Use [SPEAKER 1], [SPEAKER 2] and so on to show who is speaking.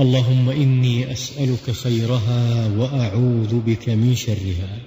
[SPEAKER 1] اللهم إني أسألك خيرها وأعوذ بك من شرها